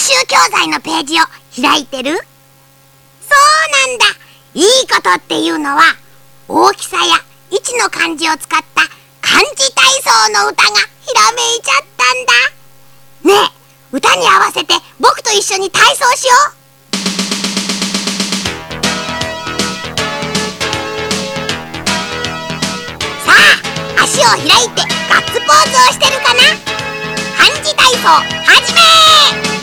習教材のページを開いてる？そうなんだ。いいことっていうのは大きさや位置の漢字を使った漢字体操の歌がひらめいちゃったんだ。ねえ歌に合わせて僕と一緒に体操しよう。さあ足を開いてガッツポーズをしてるかな？漢字体操始め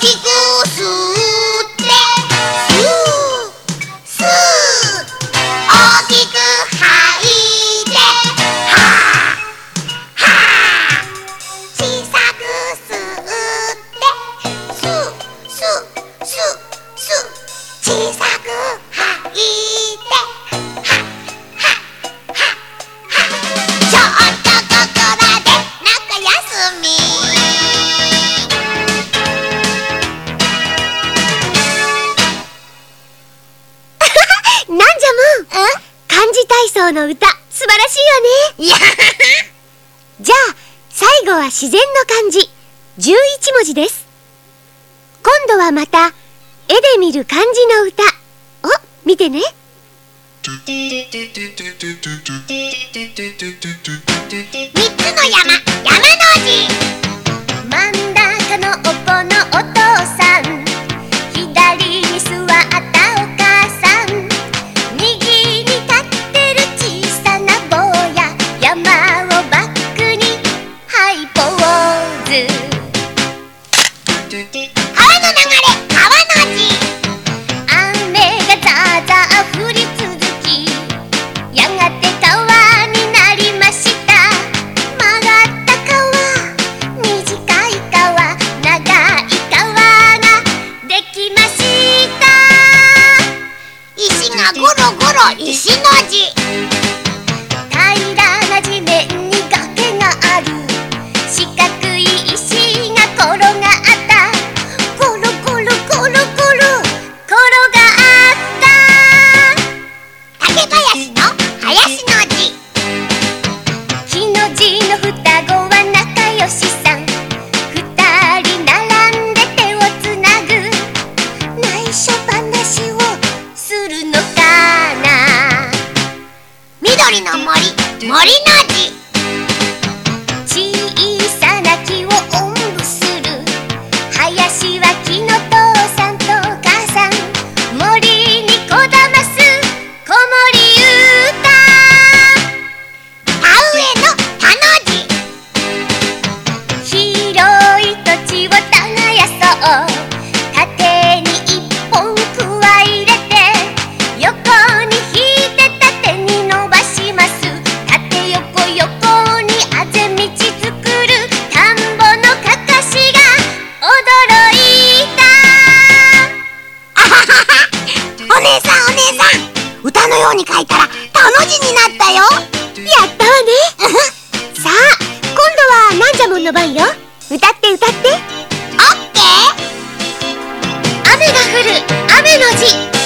Kiko. ジ体操の歌、素晴らしいよね。いやじゃあ、最後は自然の漢字、11文字です。今度はまた、絵で見る漢字の歌を見てね。3つの山ように書いたらたの字になったよ。やったわね。さあ今度はなんじゃもんの番よ。歌って歌って。オッケー。雨が降る雨の字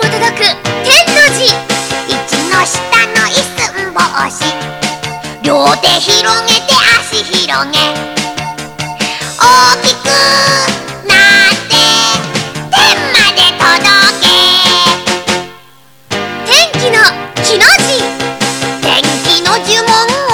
も届く天の字。一の下の一寸法師。両手広げて足広げ。大きくなって天まで届け。天気の木の字。天気の呪文。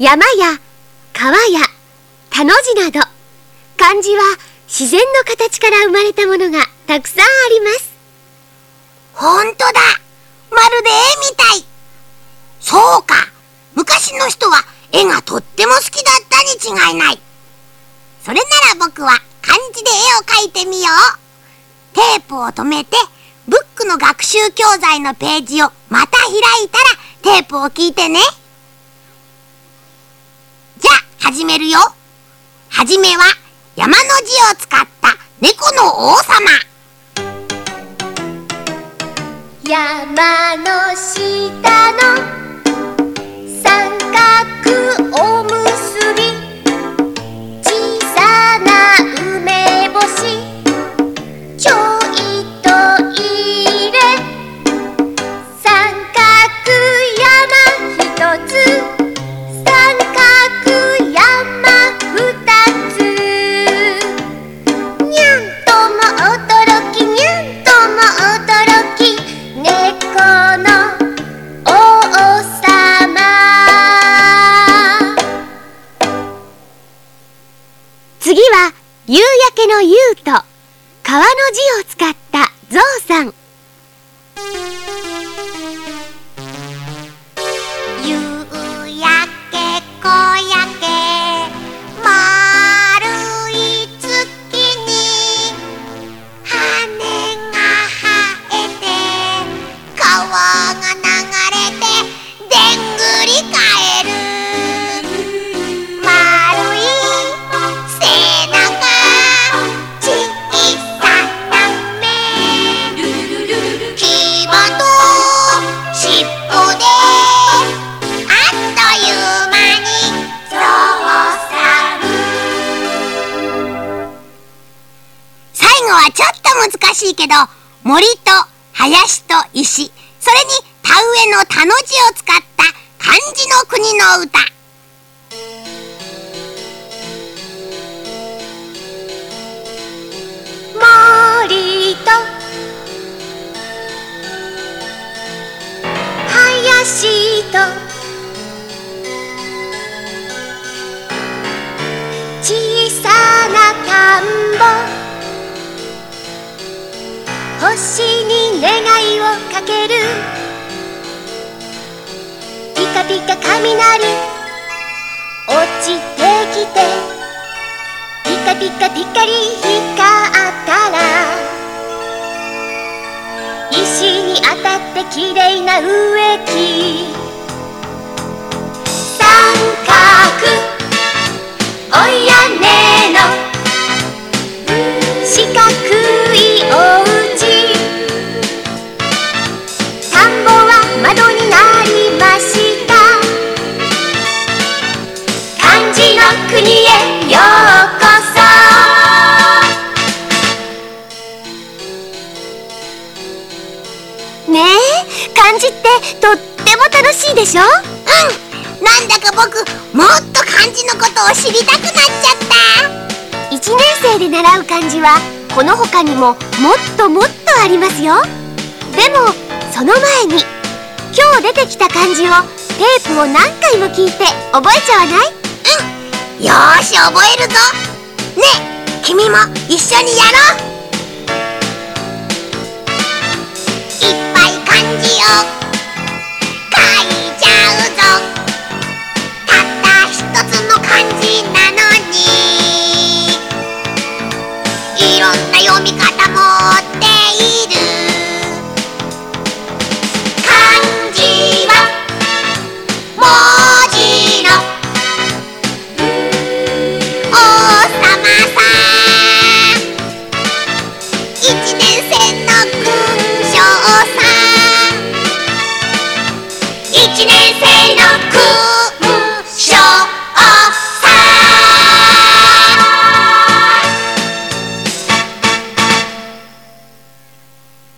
山や川や田の字など漢字は自然の形から生まれたものがたくさんあります。ほんとだ。まるで絵みたい。そうか。昔の人は絵がとっても好きだったに違いない。それなら僕は漢字で絵を描いてみよう。テープを止めてブックの学習教材のページをまた開いたらテープを聞いてねじゃあ始めるよ。はじめは山の字を使った猫の王様。山の下の三角と川の字を使っしいけど森と林と石。それに田植えの田の字を使った漢字の国の歌。森と。林と。かける。ピカピカ雷落ちてきて。ピカピカピカリ光ったら石に当たってきれいな植木。しいでしょ？うん。なんだか僕もっと漢字のことを知りたくなっちゃった。1年生で習う漢字はこの他にももっともっとありますよ。でもその前に今日出てきた漢字をテープを何回も聞いて覚えちゃわない？うん。よし覚えるぞ。ね君も一緒にやろう。いっぱい漢字を。